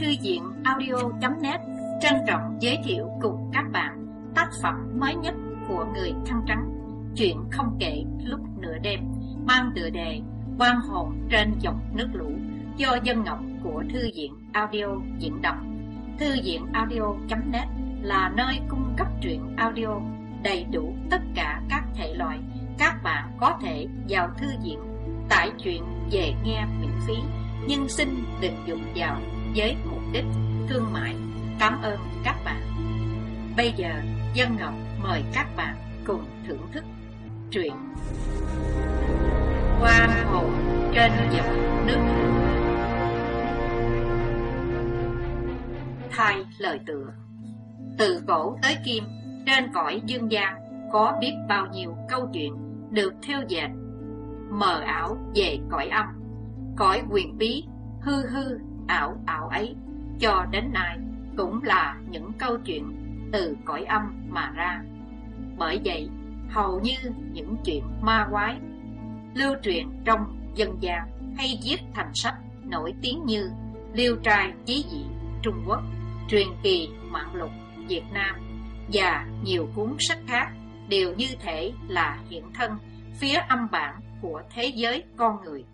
Thư viện audio.net trân trọng giới thiệu cùng các bạn tác phẩm mới nhất của người khăn trắng. Chuyện không kể lúc nửa đêm, mang tựa đề quan hồn trên dòng nước lũ do dân ngọc của Thư viện audio diễn đọc. Thư viện audio.net là nơi cung cấp truyện audio đầy đủ tất cả các thể loại các bạn có thể vào thư viện tải truyện về nghe miễn phí, nhưng xin đừng dùng vào với mục đích thương mại. Cảm ơn các bạn. Bây giờ, Dân Ngọc mời các bạn cùng thưởng thức truyện Quan hồn trên dòng nước Thay lời tựa Từ cổ tới kim, trên cõi dương gian có biết bao nhiêu câu chuyện được theo dệt mờ ảo về cõi âm cõi quyền bí hư hư ảo ảo ấy. Cho đến nay cũng là những câu chuyện từ cõi âm mà ra. Bởi vậy, hầu như những chuyện ma quái lưu truyền trong dân gian hay viết thành sách nổi tiếng như liêu trai, chí dị, trung quốc, truyền kỳ, mạng lục, việt nam và nhiều cuốn sách khác đều như thể là hiện thân phía âm bản của thế giới con người.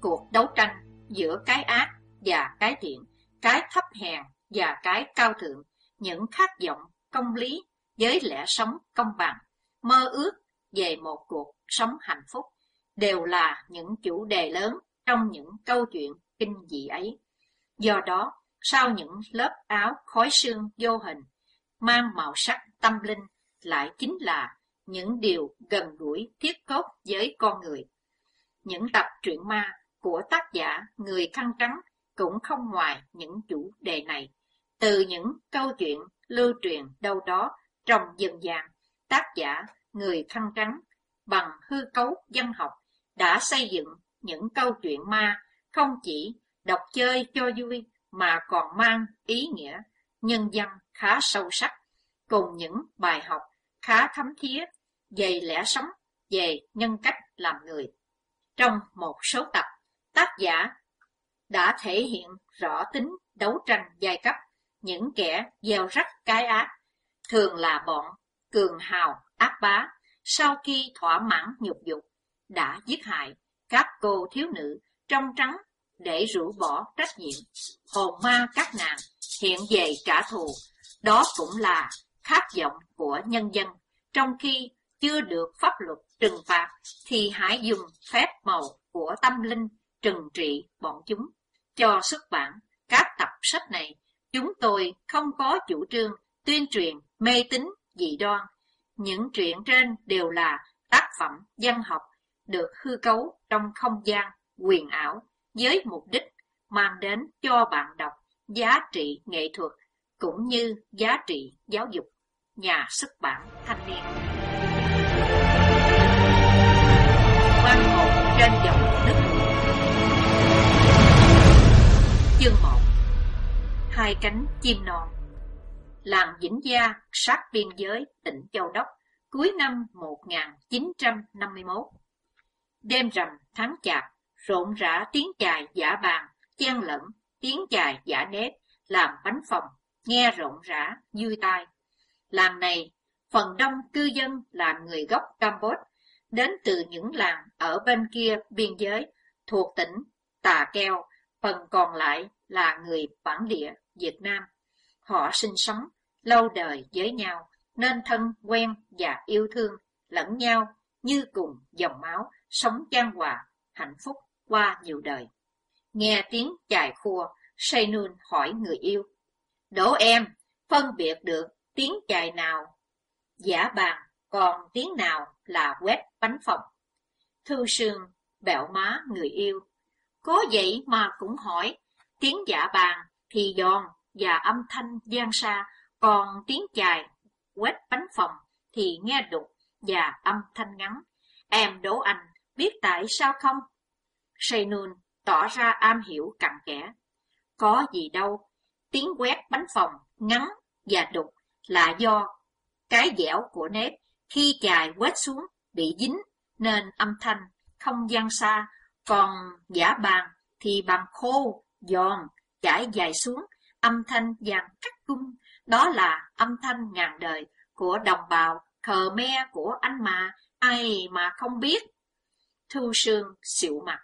Cuộc đấu tranh giữa cái ác và cái thiện, cái thấp hèn và cái cao thượng, những khát vọng công lý với lẽ sống công bằng, mơ ước về một cuộc sống hạnh phúc, đều là những chủ đề lớn trong những câu chuyện kinh dị ấy. Do đó, sau những lớp áo khói xương vô hình, mang màu sắc tâm linh lại chính là những điều gần gũi thiết cốt với con người. Những tập truyện ma của tác giả người khăn trắng cũng không ngoài những chủ đề này. Từ những câu chuyện lưu truyền đâu đó trong dân gian, tác giả người khăn trắng bằng hư cấu văn học đã xây dựng những câu chuyện ma không chỉ đọc chơi cho vui mà còn mang ý nghĩa nhân dân khá sâu sắc cùng những bài học khá thấm thía về lẽ sống, về nhân cách làm người. Trong một số tập, tác giả đã thể hiện rõ tính đấu tranh giai cấp, những kẻ gieo rắc cái ác, thường là bọn cường hào ác bá, sau khi thỏa mãn nhục dục, đã giết hại các cô thiếu nữ trong trắng để rũ bỏ trách nhiệm, hồn ma các nàng hiện về trả thù, đó cũng là khát vọng của nhân dân, trong khi chưa được pháp luật trừng phạt thì hãy dùng phép màu của tâm linh trừng trị bọn chúng. Cho xuất bản các tập sách này, chúng tôi không có chủ trương tuyên truyền mê tín dị đoan. Những chuyện trên đều là tác phẩm văn học được hư cấu trong không gian quyền ảo với mục đích mang đến cho bạn đọc giá trị nghệ thuật cũng như giá trị giáo dục. Nhà xuất bản Thanh niên Quan hồn trên dòng nước Chương 1 Hai cánh chim non. Làng Vĩnh Gia, sát biên giới, tỉnh Châu Đốc, cuối năm 1951 Đêm rằm, tháng chạp, rộn rã tiếng chài giả bàn, chen lẫn tiếng chài giả nếp, làm bánh phòng nghe rộn rã, vui tai. Làng này, phần đông cư dân là người gốc Campuchia đến từ những làng ở bên kia biên giới thuộc tỉnh Tà Keo phần còn lại là người bản địa Việt Nam. Họ sinh sống lâu đời với nhau, nên thân quen và yêu thương lẫn nhau như cùng dòng máu, sống chan hòa, hạnh phúc qua nhiều đời. Nghe tiếng chài khua, say nương hỏi người yêu. Đỗ em, phân biệt được tiếng chài nào giả bàn, còn tiếng nào là quét bánh phòng. Thư sương, bẹo má người yêu, có vậy mà cũng hỏi, tiếng dạ bàn thì giòn và âm thanh gian xa, còn tiếng chài quét bánh phòng thì nghe đục và âm thanh ngắn. Em đố anh biết tại sao không? Seinun tỏ ra am hiểu cặn kẽ. Có gì đâu, tiếng quét bánh phòng ngắn và đục là do cái dẻo của nếp khi chài quét xuống bị dính nên âm thanh không gian xa còn giả bàn thì bằng khô, giòn, chảy dài xuống âm thanh vàng cắt cung, đó là âm thanh ngàn đời của đồng bào Khmer của anh mà, ai mà không biết. Thu Sương xịu mặt.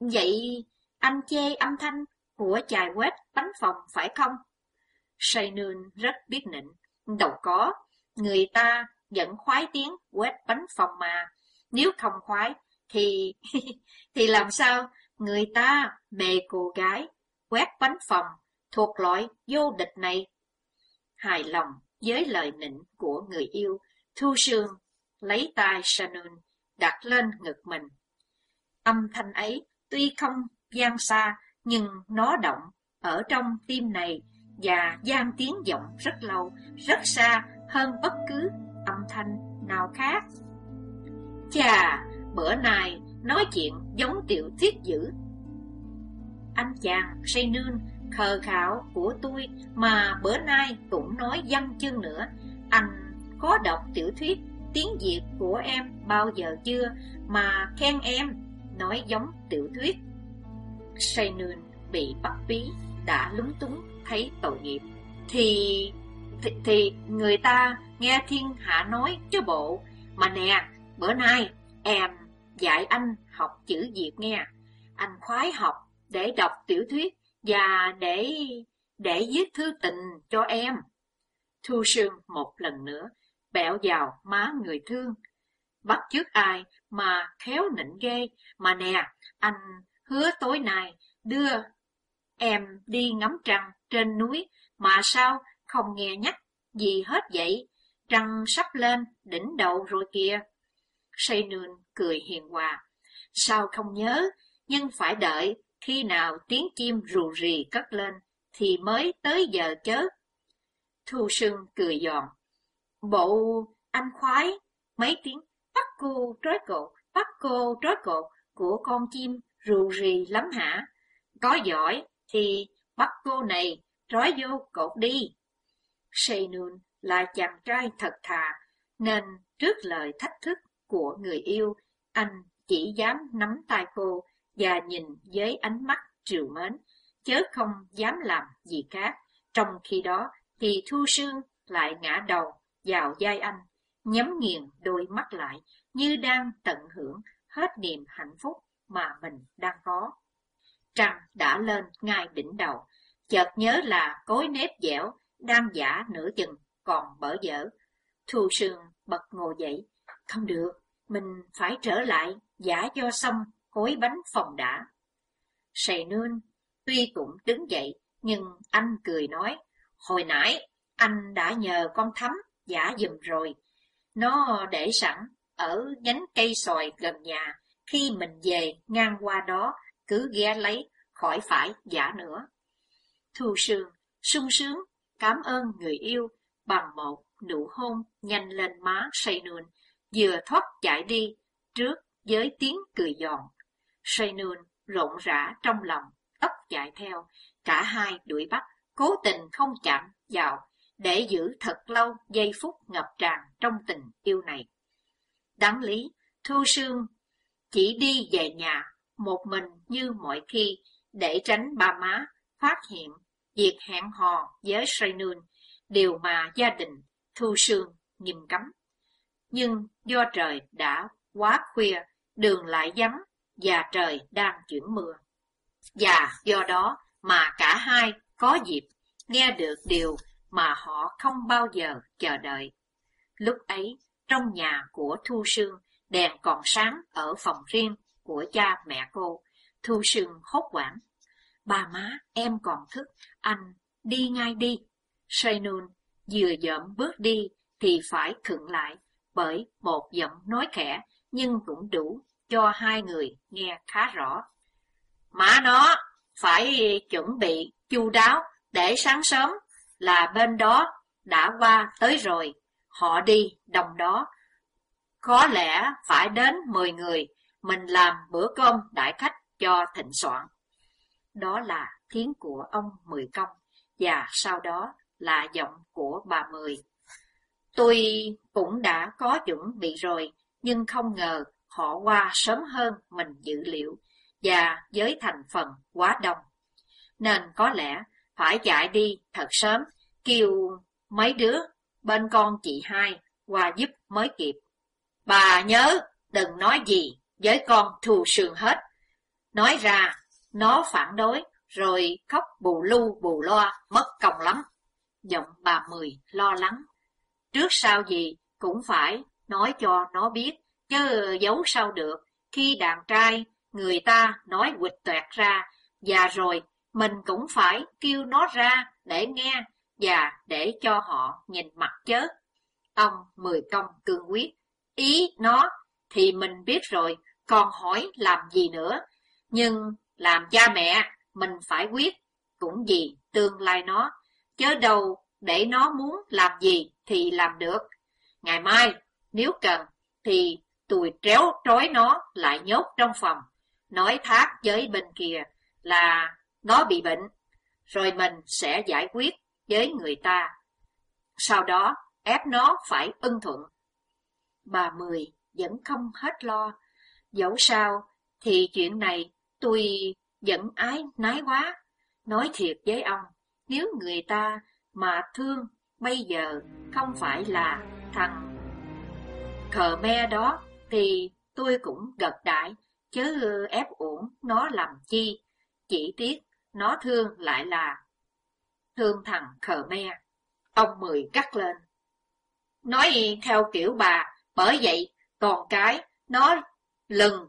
Vậy anh chê âm thanh của chài quét bánh phòng phải không? Say nương rất biết nịnh. Đâu có, người ta vẫn khoái tiếng quét bánh phòng mà. Nếu không khoái, thì... thì làm sao người ta bề cô gái quét bánh phòng thuộc loại vô địch này? Hài lòng với lời nịnh của người yêu, Thu Sương lấy tay Shannon đặt lên ngực mình. Âm thanh ấy tuy không gian xa, nhưng nó động ở trong tim này và gian tiếng vọng rất lâu, rất xa hơn bất cứ âm thanh nào khác. Chà, bữa nay nói chuyện giống tiểu thuyết dữ. Anh chàng say nương khờ khảo của tôi mà bữa nay cũng nói văn chương nữa. Anh có đọc tiểu thuyết tiếng Việt của em bao giờ chưa mà khen em nói giống tiểu thuyết. Say nương bị bắt bí đã lúng túng thấy tội nghiệp. Thì, thì, thì người ta nghe thiên hạ nói chứ bộ. Mà nè, bữa nay em dạy anh học chữ Việt nghe. Anh khoái học để đọc tiểu thuyết và để để viết thư tình cho em. Thu Sương một lần nữa bẹo vào má người thương. Bắt trước ai mà khéo nịnh ghê, mà nè, anh hứa tối nay đưa em đi ngắm trăng trên núi, mà sao không nghe nhắc gì hết vậy? Trăng sắp lên đỉnh đầu rồi kìa. Say nương cười hiền hòa. Sao không nhớ, nhưng phải đợi khi nào tiếng chim rù rì cất lên thì mới tới giờ chớ. Thu Sương cười giòn. Bộ anh khoái mấy tiếng bắt cô trói cột, bắt cô trói cột của con chim rù rì lắm hả? Có giỏi thì bắt cô này trói vô cột đi. Seinun là chàng trai thật thà, nên trước lời thách thức của người yêu, anh chỉ dám nắm tay cô và nhìn với ánh mắt trìu mến, chớ không dám làm gì khác. Trong khi đó thì Thu Sương lại ngã đầu vào vai anh, nhắm nghiền đôi mắt lại như đang tận hưởng hết niềm hạnh phúc mà mình đang có. Trăng đã lên ngay đỉnh đầu, chợt nhớ là cối nếp dẻo, đang giả nửa chừng, còn bở dở. Thu sương bật ngồi dậy, không được, mình phải trở lại, giả cho xong khối bánh phòng đã. Sầy nương, tuy cũng đứng dậy, nhưng anh cười nói, hồi nãy anh đã nhờ con thắm giả dùm rồi. Nó để sẵn ở nhánh cây sòi gần nhà, khi mình về ngang qua đó, cứ ghé lấy, khỏi phải giả nữa. Thu Sương, sung sướng, cảm ơn người yêu bằng một nụ hôn nhanh lên má say nương vừa thoát chạy đi, trước với tiếng cười giòn. Say rộn rã trong lòng, tóc chạy theo, cả hai đuổi bắt, cố tình không chạm vào để giữ thật lâu giây phút ngập tràn trong tình yêu này. Đáng lý, Thu Sương chỉ đi về nhà một mình như mọi khi để tránh ba má phát hiện việc hẹn hò với Sraynun, điều mà gia đình Thu Sương nghiêm cấm. Nhưng do trời đã quá khuya, đường lại vắng và trời đang chuyển mưa. Và do đó mà cả hai có dịp nghe được điều mà họ không bao giờ chờ đợi. Lúc ấy, trong nhà của Thu Sương, đèn còn sáng ở phòng riêng của cha mẹ cô. Thu Sương hốt quảng. Bà má, em còn thức, anh, đi ngay đi. Sainun vừa dậm bước đi thì phải khựng lại bởi một giọng nói khẽ nhưng cũng đủ cho hai người nghe khá rõ. Má nó phải chuẩn bị chu đáo để sáng sớm là bên đó đã qua tới rồi, họ đi đồng đó. Có lẽ phải đến 10 người, mình làm bữa cơm đại khách cho thịnh soạn. Đó là tiếng của ông Mười Công, và sau đó là giọng của bà Mười. Tôi cũng đã có chuẩn bị rồi, nhưng không ngờ họ qua sớm hơn mình dự liệu, và với thành phần quá đông. Nên có lẽ phải chạy đi thật sớm, kêu mấy đứa bên con chị hai qua giúp mới kịp. Bà nhớ đừng nói gì với con thù sườn hết. Nói ra, nó phản đối, rồi khóc bù lu bù loa, mất công lắm. Giọng bà Mười lo lắng. Trước sau gì cũng phải nói cho nó biết, chứ giấu sao được. Khi đàn trai, người ta nói quịch toẹt ra, và rồi mình cũng phải kêu nó ra để nghe và để cho họ nhìn mặt chớ. Ông Mười Công cương quyết, ý nó thì mình biết rồi, còn hỏi làm gì nữa. Nhưng làm cha mẹ, mình phải quyết, cũng vì tương lai nó, chớ đâu để nó muốn làm gì thì làm được. Ngày mai, nếu cần, thì tôi tréo trói nó lại nhốt trong phòng, nói thác với bên kia là nó bị bệnh, rồi mình sẽ giải quyết với người ta. Sau đó, ép nó phải ưng thuận. Bà Mười vẫn không hết lo, dẫu sao thì chuyện này tôi vẫn ái nái quá. Nói thiệt với ông, nếu người ta mà thương bây giờ không phải là thằng khờ me đó, thì tôi cũng gật đại, chứ ép uổng nó làm chi. Chỉ tiếc nó thương lại là thương thằng khờ me. Ông Mười cắt lên. Nói theo kiểu bà, bởi vậy còn cái nó lừng,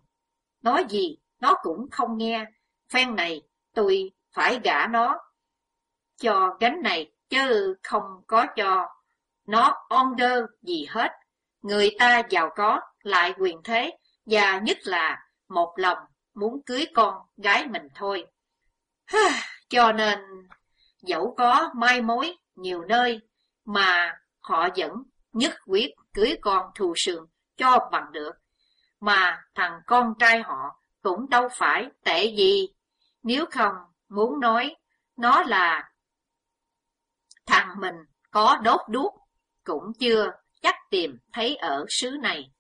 nói gì nó cũng không nghe. Phen này tôi phải gả nó cho gánh này chứ không có cho nó order gì hết. Người ta giàu có, lại quyền thế, và nhất là một lòng muốn cưới con gái mình thôi. Cho nên, dẫu có mai mối nhiều nơi, mà họ vẫn nhất quyết cưới con thù sườn cho bằng được. Mà thằng con trai họ cũng đâu phải tệ gì, nếu không muốn nói nó là thằng mình có đốt đuốc, cũng chưa chắc tìm thấy ở xứ này.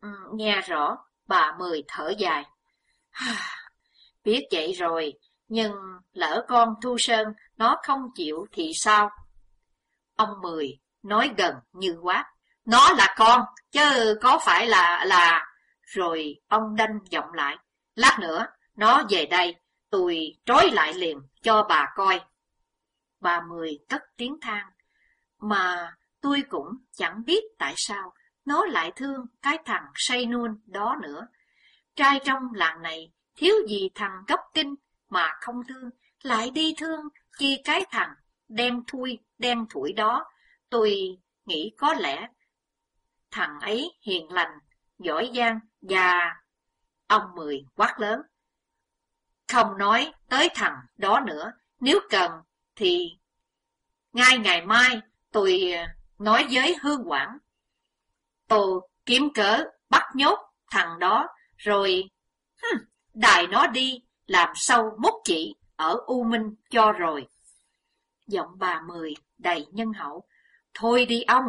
Ừ, nghe rõ, bà Mười thở dài. Biết vậy rồi, nhưng lỡ con Thu Sơn nó không chịu thì sao? Ông Mười nói gần như quát. Nó là con, chứ có phải là... là... Rồi ông đanh giọng lại. Lát nữa, nó về đây, tôi trói lại liền cho bà coi. Bà Mười cất tiếng than. Mà tôi cũng chẳng biết tại sao nó lại thương cái thằng say nuôn đó nữa. Trai trong làng này thiếu gì thằng gốc kinh mà không thương, lại đi thương chi cái thằng đen thui, đen thủi đó. Tôi nghĩ có lẽ thằng ấy hiền lành, giỏi giang và... Ông Mười quát lớn. Không nói tới thằng đó nữa, nếu cần thì ngay ngày mai tôi ờ, nói với Hương Quảng. Tôi kiếm cớ bắt nhốt thằng đó, rồi hừm, đài nó đi làm sâu mốt chỉ ở U Minh cho rồi. Giọng bà Mười đầy nhân hậu. Thôi đi ông,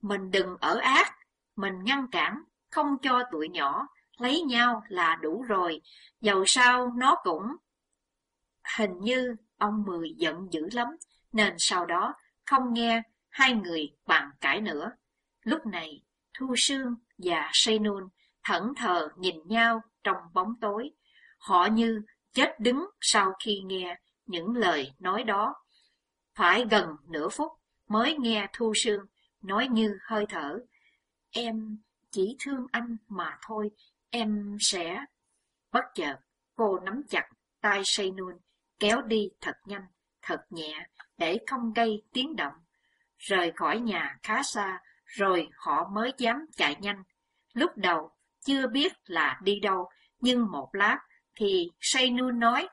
mình đừng ở ác, mình ngăn cản, không cho tụi nhỏ lấy nhau là đủ rồi, dầu sao nó cũng... Hình như ông Mười giận dữ lắm, nên sau đó không nghe hai người bàn cãi nữa. Lúc này, Thu Sương và Say Nun thẫn thờ nhìn nhau trong bóng tối. Họ như chết đứng sau khi nghe những lời nói đó. Phải gần nửa phút mới nghe Thu Sương nói như hơi thở. Em chỉ thương anh mà thôi, em sẽ... Bất chợt, cô nắm chặt tay Say Nun, kéo đi thật nhanh, thật nhẹ, để không gây tiếng động rời khỏi nhà khá xa, rồi họ mới dám chạy nhanh. Lúc đầu, chưa biết là đi đâu, nhưng một lát thì Saynu nói,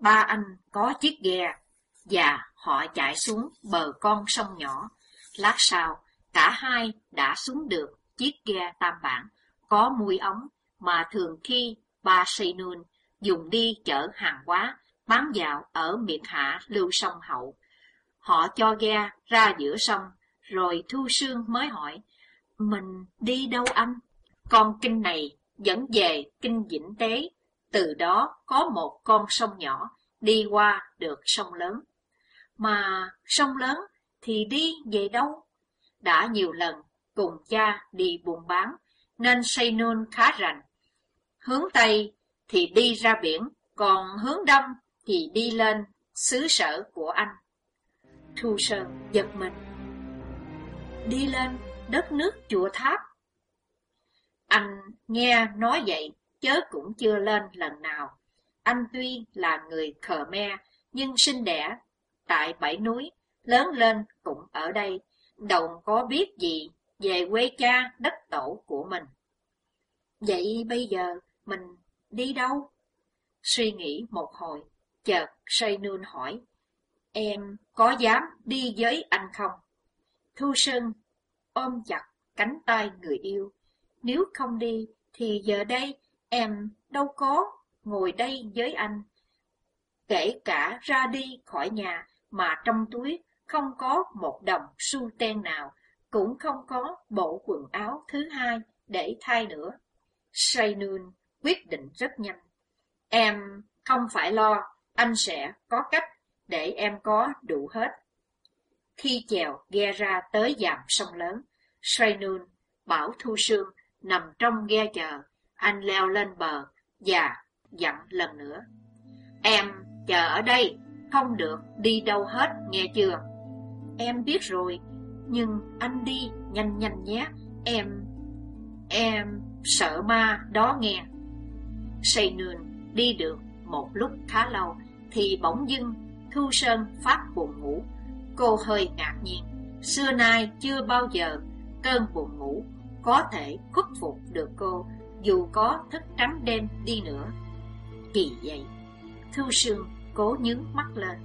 ba anh có chiếc ghe, và họ chạy xuống bờ con sông nhỏ. Lát sau, cả hai đã xuống được chiếc ghe tam bản, có mùi ống mà thường khi ba Saynun dùng đi chở hàng hóa bán dạo ở Miệt hạ lưu sông Hậu. Họ cho ghe ra giữa sông, rồi Thu Sương mới hỏi, mình đi đâu anh? Con kinh này dẫn về kinh Vĩnh Tế, từ đó có một con sông nhỏ đi qua được sông lớn. Mà sông lớn thì đi về đâu? Đã nhiều lần cùng cha đi buôn bán, nên Saynun khá rành. Hướng Tây thì đi ra biển, còn hướng Đông thì đi lên xứ sở của anh. Thu Sơn giật mình. Đi lên đất nước chùa tháp. Anh nghe nói vậy, chớ cũng chưa lên lần nào. Anh tuy là người Khmer, nhưng sinh đẻ tại bảy núi, lớn lên cũng ở đây, đồng có biết gì về quê cha đất tổ của mình. Vậy bây giờ mình đi đâu? Suy nghĩ một hồi, chợt say nương hỏi, em có dám đi với anh không? Thu Sơn ôm chặt cánh tay người yêu, nếu không đi thì giờ đây em đâu có ngồi đây với anh. Kể cả ra đi khỏi nhà mà trong túi không có một đồng xu ten nào, cũng không có bộ quần áo thứ hai để thay nữa. Saynun quyết định rất nhanh. Em không phải lo, anh sẽ có cách để em có đủ hết. Khi chèo ghe ra tới dạm sông lớn, Saynun bảo Thu Sương nằm trong ghe chờ, anh leo lên bờ và dặn lần nữa. Em chờ ở đây, không được đi đâu hết, nghe chưa? Em biết rồi, nhưng anh đi nhanh nhanh nhé, em... Em sợ ma đó nghe. Say đi được một lúc khá lâu, thì bỗng dưng Thu Sơn phát buồn ngủ. Cô hơi ngạc nhiên, xưa nay chưa bao giờ cơn buồn ngủ có thể khuất phục được cô dù có thức trắng đêm đi nữa. Kỳ vậy, Thu Sương cố nhướng mắt lên,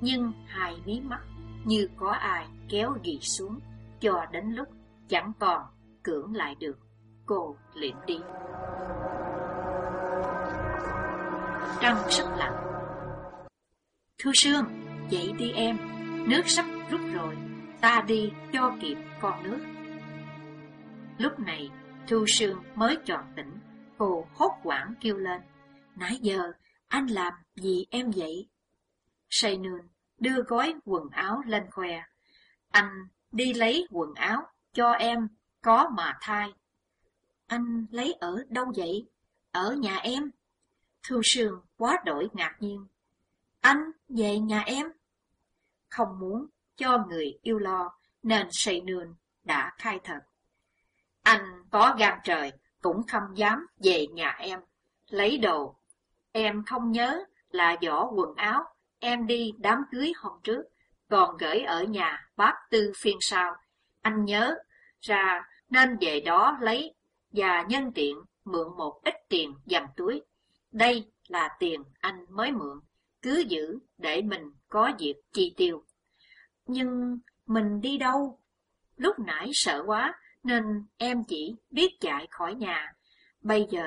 nhưng hai mí mắt như có ai kéo ghi xuống, cho đến lúc chẳng còn cưỡng lại được, cô liền đi. Trăng rất lặng. Thu Sương, dậy đi em, nước sắp rút rồi, ta đi cho kịp con nước. Lúc này, Thu Sương mới tròn tỉnh, cô hốt quảng kêu lên. Nãy giờ, anh làm gì em vậy? Say nương đưa gói quần áo lên khoe. Anh đi lấy quần áo cho em có mà thai. Anh lấy ở đâu vậy? Ở nhà em. Thu Sương quá đổi ngạc nhiên. Anh về nhà em. Không muốn cho người yêu lo, nên sầy nương đã khai thật. Anh có gan trời, cũng không dám về nhà em, lấy đồ. Em không nhớ là giỏ quần áo, em đi đám cưới hôm trước, còn gửi ở nhà bác tư phiên sau. Anh nhớ ra nên về đó lấy và nhân tiện mượn một ít tiền dành túi. Đây là tiền anh mới mượn, cứ giữ để mình có việc chi tiêu. Nhưng mình đi đâu? Lúc nãy sợ quá, nên em chỉ biết chạy khỏi nhà. Bây giờ,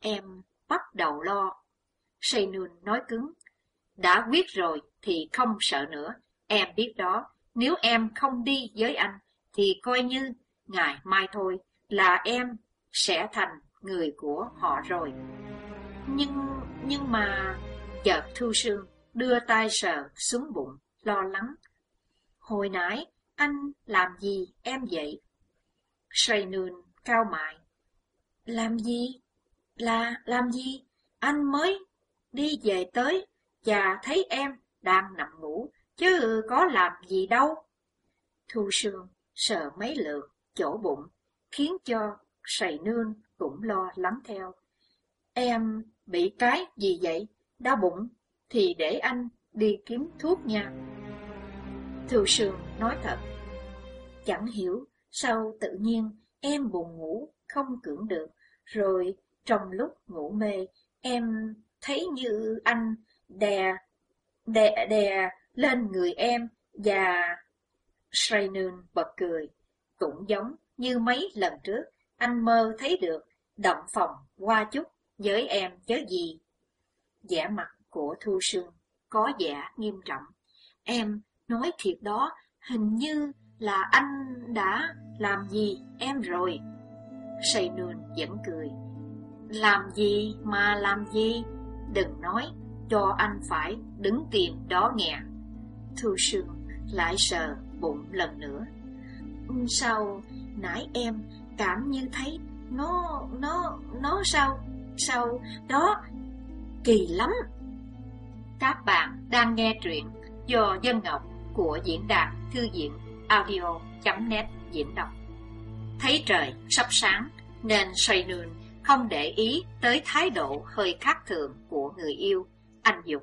em bắt đầu lo. Saynun nói cứng. Đã quyết rồi thì không sợ nữa. Em biết đó, nếu em không đi với anh, thì coi như ngày mai thôi là em sẽ thành người của họ rồi. Nhưng, nhưng mà... Chợt Thu Sương đưa tay sờ xuống bụng, lo lắng. Hồi nãy, anh làm gì em vậy? nương cao mại. Làm gì? Là làm gì? Anh mới đi về tới và thấy em đang nằm ngủ, chứ có làm gì đâu. Thu Sương sờ mấy lượt chỗ bụng, khiến cho sầy nương cũng lo lắng theo. Em bị cái gì vậy? Đau bụng, thì để anh đi kiếm thuốc nha. Thu Sương nói thật, chẳng hiểu Sao tự nhiên em buồn ngủ, không cưỡng được, rồi trong lúc ngủ mê, em thấy như anh đè, đè, đè lên người em và... Sraynun bật cười, cũng giống như mấy lần trước, anh mơ thấy được động phòng qua chút với em chớ gì vẻ mặt của Thu Sương có vẻ nghiêm trọng. Em nói thiệt đó, hình như là anh đã làm gì em rồi? Sầy nương vẫn cười. Làm gì mà làm gì? Đừng nói cho anh phải đứng tìm đó nghe. Thu Sương lại sờ bụng lần nữa. Sao nãy em cảm như thấy nó, nó, nó sao, sao, đó, kỳ lắm. Các bạn đang nghe truyện do Dân Ngọc của diễn đàn thư viện audio.net diễn đọc. Thấy trời sắp sáng nên xoay nương không để ý tới thái độ hơi khác thường của người yêu, anh Dục.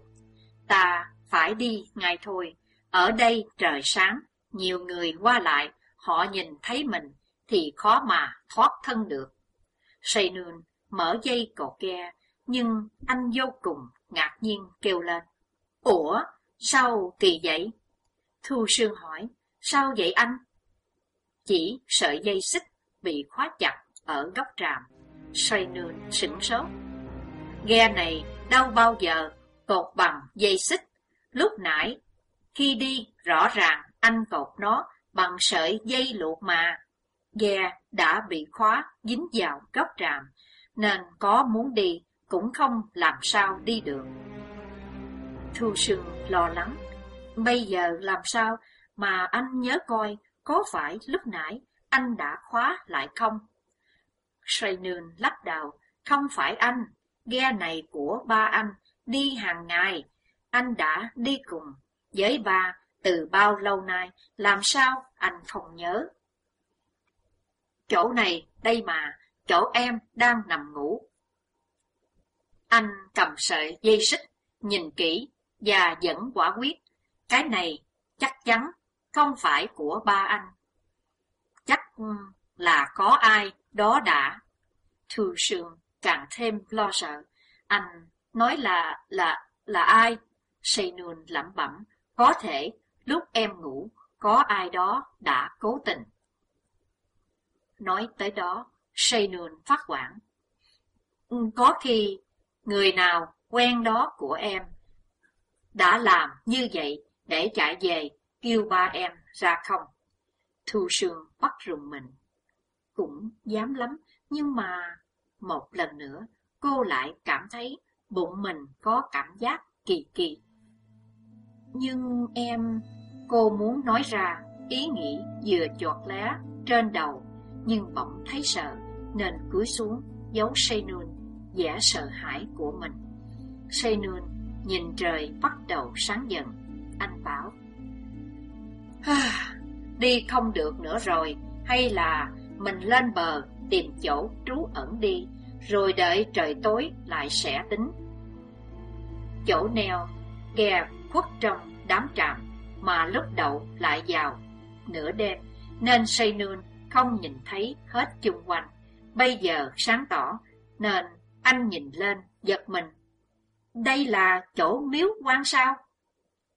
Ta phải đi ngay thôi, ở đây trời sáng, nhiều người qua lại, họ nhìn thấy mình thì khó mà thoát thân được. Say nương mở dây cột ghe, nhưng anh vô cùng ngạc nhiên kêu lên. Ủa, sao kỳ vậy? Thu Sương hỏi, sao vậy anh? Chỉ sợi dây xích bị khóa chặt ở góc tràm, xoay nương sửng sốt. Ghe này đâu bao giờ cột bằng dây xích, lúc nãy khi đi rõ ràng anh cột nó bằng sợi dây luộc mà. Ghe đã bị khóa dính vào góc tràm, nên có muốn đi cũng không làm sao đi được. Thu Sương lo lắng, bây giờ làm sao mà anh nhớ coi có phải lúc nãy anh đã khóa lại không? Sraynun lắc đầu, không phải anh, ghe này của ba anh, đi hàng ngày, anh đã đi cùng với ba từ bao lâu nay, làm sao anh không nhớ? Chỗ này, đây mà, chỗ em đang nằm ngủ. Anh cầm sợi dây xích, nhìn kỹ và vẫn quả quyết. Cái này chắc chắn không phải của ba anh. Chắc ừ, là có ai đó đã. Thư sương càng thêm lo sợ. Anh nói là, là, là ai? Seinun lẩm bẩm. Có thể lúc em ngủ, có ai đó đã cố tình. Nói tới đó, Seinun phát quản. Ừ, có khi người nào quen đó của em đã làm như vậy để chạy về kêu ba em ra không? Thu Sương bắt rùng mình. Cũng dám lắm, nhưng mà... Một lần nữa, cô lại cảm thấy bụng mình có cảm giác kỳ kỳ. Nhưng em... Cô muốn nói ra ý nghĩ vừa chọt lá trên đầu, nhưng bỗng thấy sợ, nên cúi xuống, giấu Seinun, vẻ sợ hãi của mình. Seinun nhìn trời bắt đầu sáng dần, anh bảo, Đi không được nữa rồi, hay là mình lên bờ tìm chỗ trú ẩn đi, rồi đợi trời tối lại sẽ tính. Chỗ neo, ghe khuất trong đám trạm, mà lúc đậu lại vào nửa đêm, nên say nương không nhìn thấy hết chung quanh. Bây giờ sáng tỏ, nên anh nhìn lên, giật mình. Đây là chỗ miếu quan sao?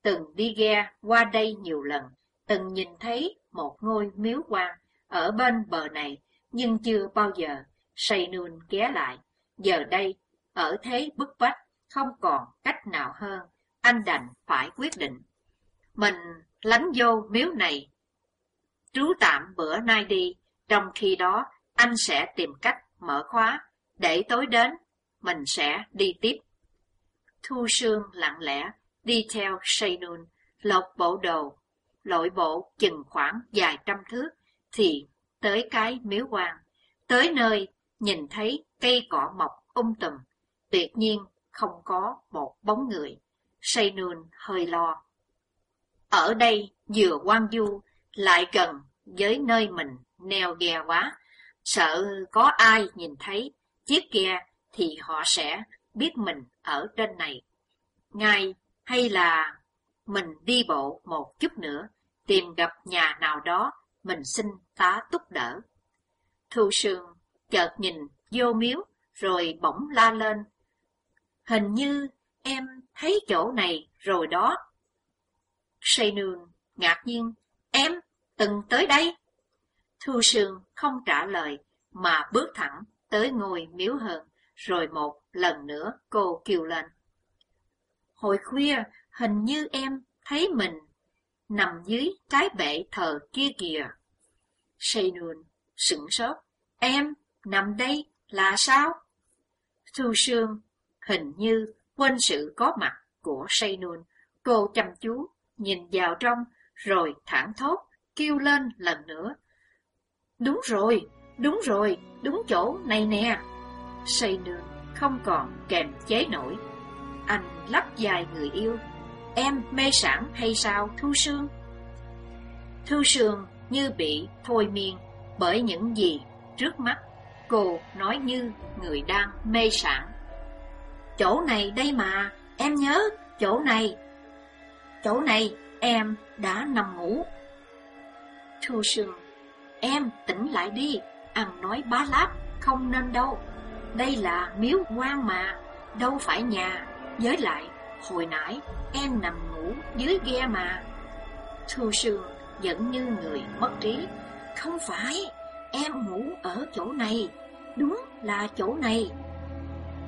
Từng đi ghe qua đây nhiều lần, từng nhìn thấy một ngôi miếu quan ở bên bờ này, nhưng chưa bao giờ say nương ghé lại. Giờ đây, ở thế bức bách, không còn cách nào hơn, anh đành phải quyết định. Mình lánh vô miếu này, trú tạm bữa nay đi, trong khi đó anh sẽ tìm cách mở khóa, để tối đến mình sẽ đi tiếp. Thu Sương lặng lẽ đi theo Shaynun, lột bộ đồ, lội bộ chừng khoảng vài trăm thước, thì tới cái miếu quan. Tới nơi, nhìn thấy cây cỏ mọc um tùm, tuyệt nhiên không có một bóng người. Shaynun hơi lo. Ở đây vừa quan du, lại gần với nơi mình neo ghe quá, sợ có ai nhìn thấy chiếc kia thì họ sẽ biết mình ở trên này. Ngay hay là mình đi bộ một chút nữa, tìm gặp nhà nào đó, mình xin tá túc đỡ. Thu Sương chợt nhìn vô miếu, rồi bỗng la lên. Hình như em thấy chỗ này rồi đó. Say nương, ngạc nhiên, em từng tới đây. Thu Sương không trả lời, mà bước thẳng tới ngồi miếu hờn rồi một lần nữa cô kêu lên. Hồi khuya, hình như em thấy mình nằm dưới cái bệ thờ kia kìa. Seinun sững sốt. Em nằm đây là sao? Thu Sương hình như quên sự có mặt của Seinun. Cô chăm chú nhìn vào trong, rồi thẳng thốt, kêu lên lần nữa. Đúng rồi, đúng rồi, đúng chỗ này nè. Say nương không còn kèm chế nổi. Anh lắp dài người yêu. Em mê sản hay sao Thu Sương? Thu Sương như bị thôi miên bởi những gì trước mắt. Cô nói như người đang mê sản. Chỗ này đây mà, em nhớ, chỗ này. Chỗ này, em đã nằm ngủ. Thu Sương, em tỉnh lại đi, ăn nói bá láp, không nên đâu. Đây là miếu quan mà, đâu phải nhà. Với lại, hồi nãy em nằm ngủ dưới ghe mà. Thu Sương vẫn như người mất trí. Không phải, em ngủ ở chỗ này, đúng là chỗ này.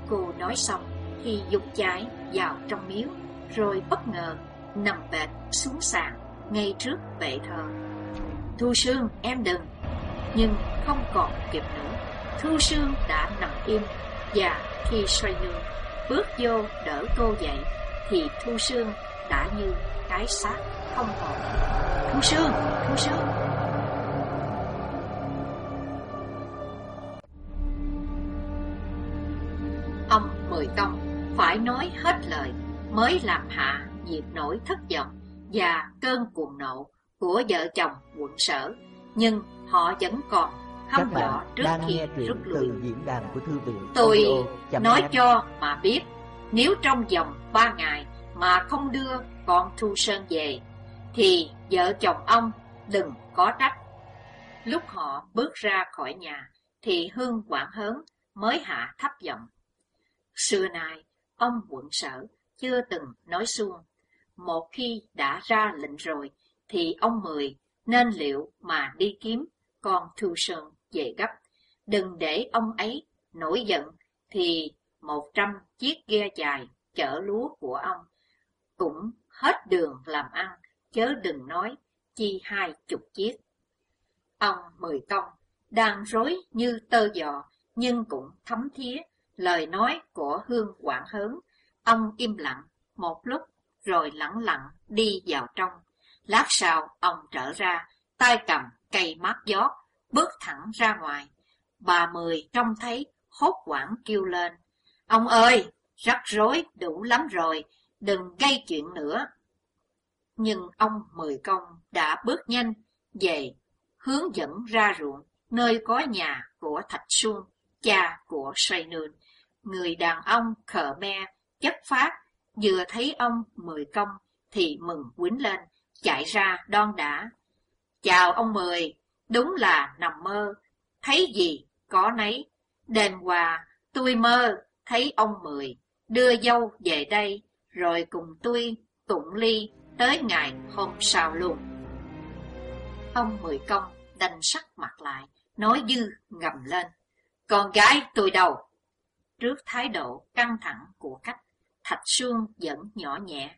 Cô nói xong thì dục chạy vào trong miếu, rồi bất ngờ nằm bệt xuống sàn ngay trước bệ thờ. Thu Sương, em đừng. Nhưng không còn kịp nữa. Thu Sương đã nằm im và khi xoay nương bước vô đỡ cô dậy thì Thu Sương đã như cái xác không còn. Thu Sương, Thu Sương. Ông Mười Công phải nói hết lời mới làm hạ diệt nổi thất vọng và cơn cuồng nộ của vợ chồng quận sở, nhưng họ vẫn còn không rõ trước khi rút lui. diễn đàn của thư viện Tôi nói cho mà biết, nếu trong vòng ba ngày mà không đưa con Thu Sơn về, thì vợ chồng ông đừng có trách. Lúc họ bước ra khỏi nhà, thì Hương Quảng Hớn mới hạ thấp giọng. Xưa nay, ông quận sở chưa từng nói suông. Một khi đã ra lệnh rồi, thì ông Mười nên liệu mà đi kiếm con Thu Sơn về gấp. Đừng để ông ấy nổi giận, thì một trăm chiếc ghe dài chở lúa của ông cũng hết đường làm ăn, chớ đừng nói chi hai chục chiếc. Ông Mười Công đang rối như tơ giò, nhưng cũng thấm thía lời nói của Hương Quảng Hớn. Ông im lặng một lúc, rồi lẳng lặng đi vào trong. Lát sau, ông trở ra, tay cầm cây mát gió, bước thẳng ra ngoài. Bà Mười trông thấy, hốt quảng kêu lên. Ông ơi, rắc rối đủ lắm rồi, đừng gây chuyện nữa. Nhưng ông Mười Công đã bước nhanh về, hướng dẫn ra ruộng, nơi có nhà của Thạch Xuân, cha của Xoay Nương. Người đàn ông khờ me, chất phát, vừa thấy ông Mười Công thì mừng quýnh lên, chạy ra đon đã. Chào ông Mười, đúng là nằm mơ, thấy gì có nấy. Đêm qua tôi mơ thấy ông Mười đưa dâu về đây, rồi cùng tôi tụng ly tới ngày hôm sau luôn. Ông Mười Công đành sắc mặt lại, nói dư ngầm lên. Con gái tôi đâu? Trước thái độ căng thẳng của khách, Thạch Sương vẫn nhỏ nhẹ.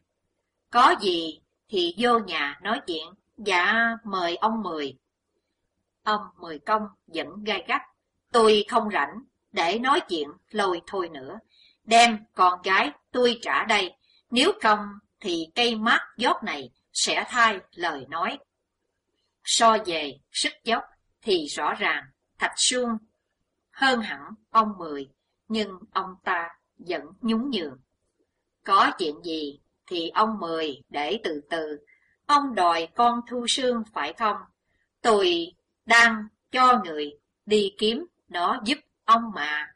Có gì thì vô nhà nói chuyện, dạ mời ông Mười. Ông Mười Công vẫn gai gắt, tôi không rảnh để nói chuyện lôi thôi nữa. Đem con gái tôi trả đây, nếu không thì cây mát giót này sẽ thay lời nói. So về sức dốc thì rõ ràng Thạch sương hơn hẳn ông Mười, nhưng ông ta vẫn nhún nhường. Có chuyện gì thì ông mời để từ từ, ông đòi con Thu Sương phải không? Tôi đang cho người đi kiếm nó giúp ông mà.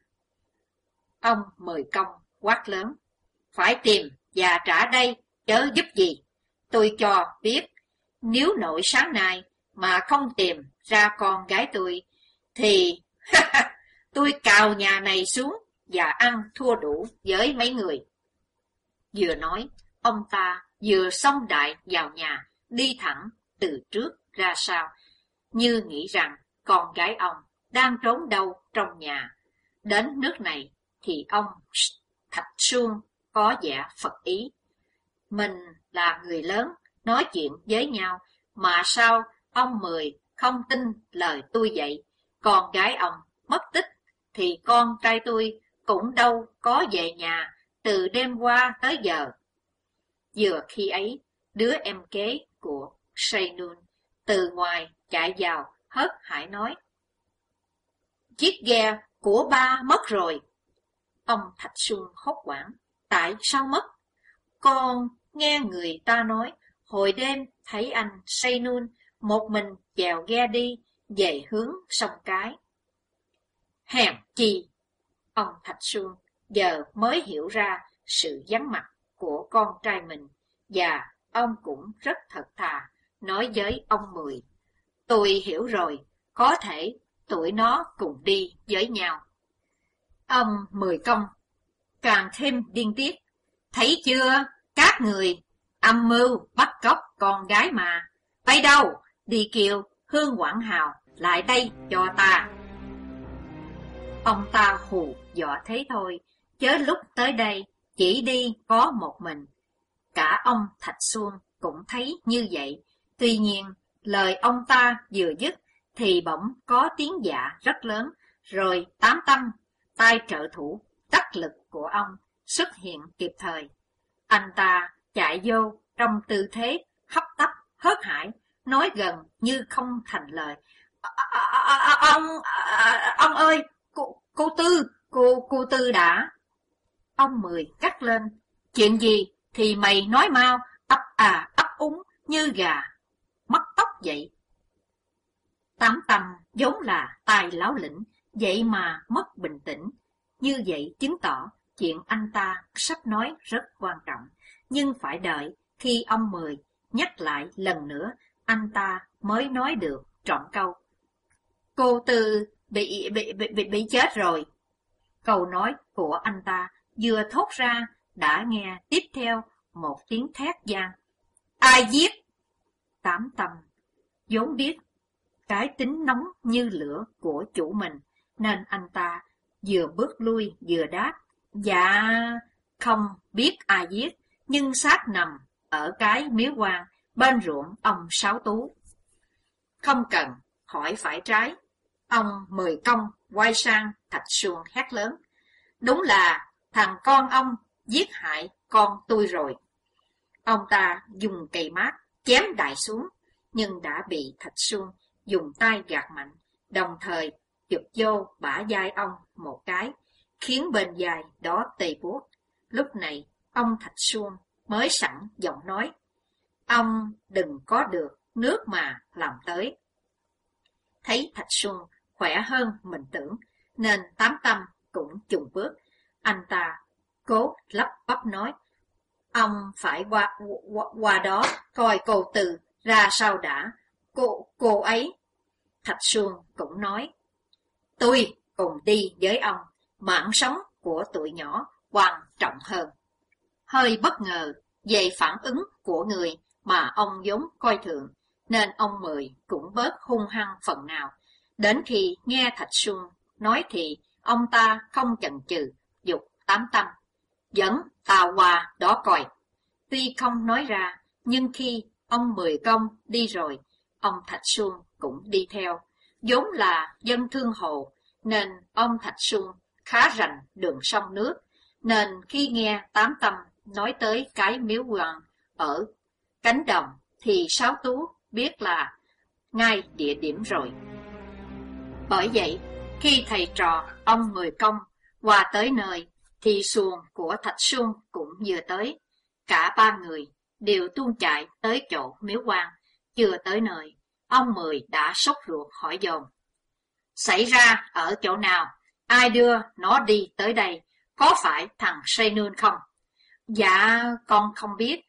Ông mời Công quát lớn, phải tìm và trả đây, chớ giúp gì. Tôi cho biết, nếu nội sáng nay mà không tìm ra con gái tôi, thì tôi cào nhà này xuống và ăn thua đủ với mấy người. Vừa nói, ông ta vừa xông đại vào nhà, đi thẳng từ trước ra sau, như nghĩ rằng con gái ông đang trốn đâu trong nhà. Đến nước này thì ông Thạch Xuân có vẻ Phật ý. Mình là người lớn, nói chuyện với nhau, mà sao ông Mười không tin lời tôi vậy? Con gái ông mất tích, thì con trai tôi cũng đâu có về nhà từ đêm qua tới giờ. Vừa khi ấy, đứa em kế của Saynun, từ ngoài chạy vào, hớt hải nói. Chiếc ghe của ba mất rồi. Ông Thạch Xuân hốt quảng, tại sao mất? Con nghe người ta nói, hồi đêm thấy anh Saynun một mình chèo ghe đi về hướng sông Cái. Hèn chi! Ông Thạch Xuân giờ mới hiểu ra sự vắng mặt của con trai mình và ông cũng rất thật thà nói với ông Mười. Tôi hiểu rồi, có thể tụi nó cùng đi với nhau. Ông Mười Công càng thêm điên tiết. Thấy chưa, các người âm mưu bắt cóc con gái mà. Bay đâu, đi kiều Hương Quảng Hào lại đây cho ta. Ông ta hù dọa thế thôi, chớ lúc tới đây chỉ đi có một mình. Cả ông Thạch Xuân cũng thấy như vậy. Tuy nhiên, lời ông ta vừa dứt thì bỗng có tiếng dạ rất lớn, rồi tám tâm, tay trợ thủ, đắc lực của ông xuất hiện kịp thời. Anh ta chạy vô trong tư thế hấp tấp, hớt hải, nói gần như không thành lời. Ờ, ờ, ờ, ông, ông ơi, cô, cô Tư, cô, cô Tư đã... Ông Mười cắt lên. Chuyện gì thì mày nói mau, ấp à ấp úng như gà, mất tóc vậy. Tám tầm giống là tài láo lĩnh, vậy mà mất bình tĩnh. Như vậy chứng tỏ chuyện anh ta sắp nói rất quan trọng, nhưng phải đợi khi ông Mười nhắc lại lần nữa, anh ta mới nói được trọn câu. Cô Tư bị, bị, bị, bị, bị chết rồi. Câu nói của anh ta vừa thốt ra đã nghe tiếp theo một tiếng thét gian. Ai giết? Tám tầm, vốn biết cái tính nóng như lửa của chủ mình, nên anh ta vừa bước lui vừa đáp. Dạ, không biết ai giết, nhưng xác nằm ở cái miếu quan bên ruộng ông Sáu Tú. Không cần hỏi phải trái, ông Mười Công quay sang Thạch Xuân hét lớn. Đúng là thằng con ông giết hại con tôi rồi. Ông ta dùng cây mát chém đại xuống, nhưng đã bị Thạch Xuân dùng tay gạt mạnh, đồng thời chụp vô bả vai ông một cái, khiến bên dài đó tê buốt. Lúc này, ông Thạch Xuân mới sẵn giọng nói, ông đừng có được nước mà làm tới. Thấy Thạch Xuân khỏe hơn mình tưởng, nên tám tâm cũng chùng bước. Anh ta cố lắp bắp nói, ông phải qua, qua, qua đó coi cô từ ra sao đã. Cô, cô ấy. Thạch Xuân cũng nói, tôi cùng đi với ông, mạng sống của tụi nhỏ quan trọng hơn. Hơi bất ngờ về phản ứng của người mà ông vốn coi thường, nên ông Mười cũng bớt hung hăng phần nào. Đến khi nghe Thạch Xuân nói thì ông ta không chần chừ, dục tám tâm. Dẫn tào hòa đó coi. Tuy không nói ra, nhưng khi ông Mười Công đi rồi, ông Thạch Xuân cũng đi theo. vốn là dân thương hồ, nên ông Thạch Xuân khá rành đường sông nước, nên khi nghe Tám Tâm nói tới cái miếu hoàng ở cánh đồng, thì Sáu Tú biết là ngay địa điểm rồi. Bởi vậy, khi thầy trò ông Mười Công qua tới nơi, thì xuồng của Thạch Xuân cũng vừa tới. Cả ba người đều tuôn chạy tới chỗ miếu quan, chưa tới nơi, ông Mười đã sốt ruột hỏi dồn. Xảy ra ở chỗ nào? Ai đưa nó đi tới đây? Có phải thằng say nương không? Dạ, con không biết.